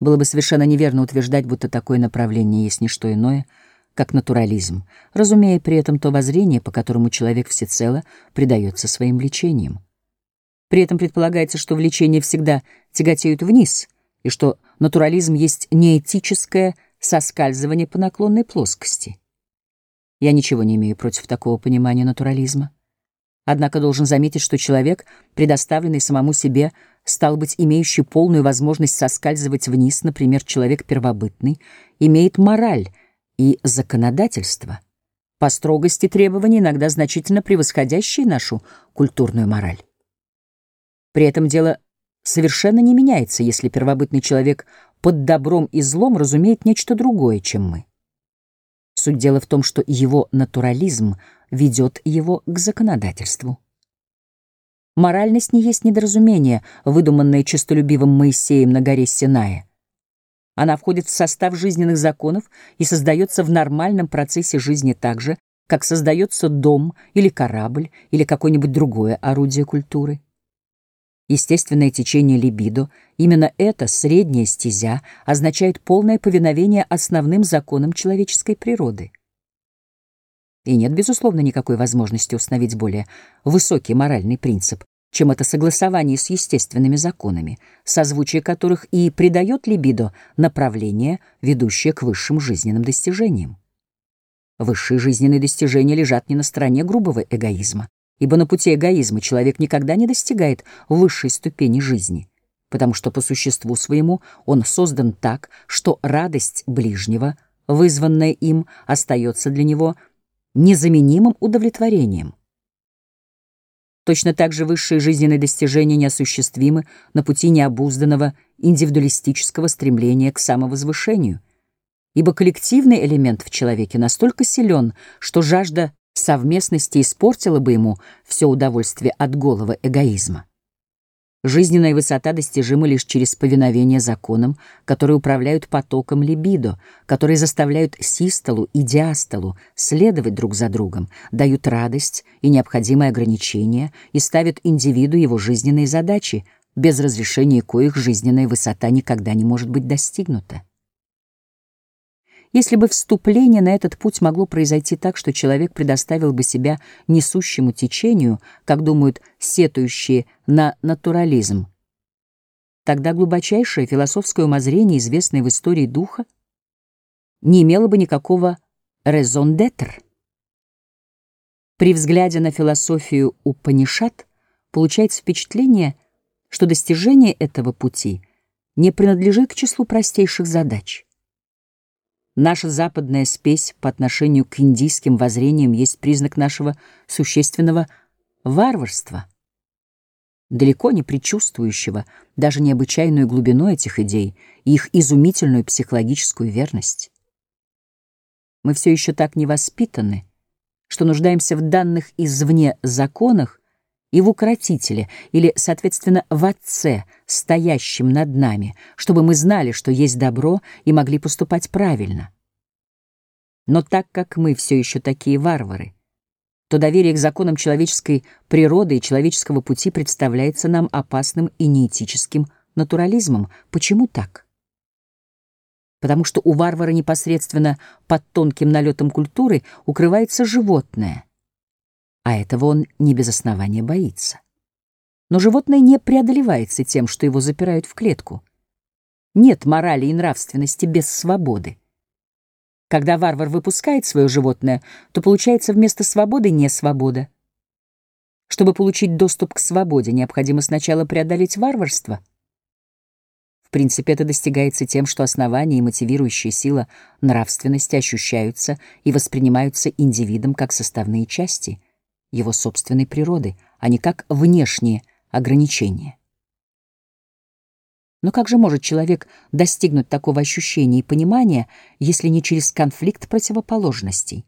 Было бы совершенно неверно утверждать, будто такое направление есть не что иное, как натурализм, разумея при этом то воззрение, по которому человек всецело предается своим влечениям. При этом предполагается, что влечения всегда тяготеют вниз, и что натурализм есть неэтическое соскальзывание по наклонной плоскости. Я ничего не имею против такого понимания натурализма. Однако должен заметить, что человек, предоставленный самому себе, стал быть, имеющий полную возможность соскальзывать вниз, например, человек первобытный, имеет мораль и законодательство, по строгости требований иногда значительно превосходящие нашу культурную мораль. При этом дело совершенно не меняется, если первобытный человек под добром и злом разумеет нечто другое, чем мы. Суть дела в том, что его натурализм ведет его к законодательству. Моральность не есть недоразумение, выдуманное честолюбивым Моисеем на горе Синае. Она входит в состав жизненных законов и создается в нормальном процессе жизни так же, как создается дом или корабль или какое-нибудь другое орудие культуры. Естественное течение либидо, именно эта средняя стезя, означает полное повиновение основным законам человеческой природы. И нет, безусловно, никакой возможности установить более высокий моральный принцип, чем это согласование с естественными законами, созвучие которых и придает либидо направление, ведущее к высшим жизненным достижениям. Высшие жизненные достижения лежат не на стороне грубого эгоизма, ибо на пути эгоизма человек никогда не достигает высшей ступени жизни, потому что по существу своему он создан так, что радость ближнего, вызванная им, остается для него незаменимым удовлетворением. Точно так же высшие жизненные достижения неосуществимы на пути необузданного индивидуалистического стремления к самовозвышению, ибо коллективный элемент в человеке настолько силен, что жажда совместности испортила бы ему все удовольствие от голого эгоизма. Жизненная высота достижима лишь через повиновение законам, которые управляют потоком либидо, которые заставляют систолу и диастолу следовать друг за другом, дают радость и необходимые ограничения и ставят индивиду его жизненные задачи, без разрешения коих жизненная высота никогда не может быть достигнута. Если бы вступление на этот путь могло произойти так, что человек предоставил бы себя несущему течению, как думают сетующие на натурализм, тогда глубочайшее философское умозрение, известное в истории духа, не имело бы никакого raison d'être. При взгляде на философию Упанишат получается впечатление, что достижение этого пути не принадлежит к числу простейших задач. Наша западная спесь по отношению к индийским воззрениям есть признак нашего существенного варварства, далеко не предчувствующего даже необычайную глубину этих идей и их изумительную психологическую верность. Мы все еще так не воспитаны, что нуждаемся в данных извне законах и в укротителе, или, соответственно, в Отце, стоящем над нами, чтобы мы знали, что есть добро и могли поступать правильно. Но так как мы все еще такие варвары, то доверие к законам человеческой природы и человеческого пути представляется нам опасным и неэтическим натурализмом. Почему так? Потому что у варвара непосредственно под тонким налетом культуры укрывается животное — а этого он не без основания боится. Но животное не преодолевается тем, что его запирают в клетку. Нет морали и нравственности без свободы. Когда варвар выпускает свое животное, то получается вместо свободы не свобода. Чтобы получить доступ к свободе, необходимо сначала преодолеть варварство. В принципе, это достигается тем, что основания и мотивирующая сила нравственности ощущаются и воспринимаются индивидом как составные части — его собственной природы, а не как внешние ограничения. Но как же может человек достигнуть такого ощущения и понимания, если не через конфликт противоположностей?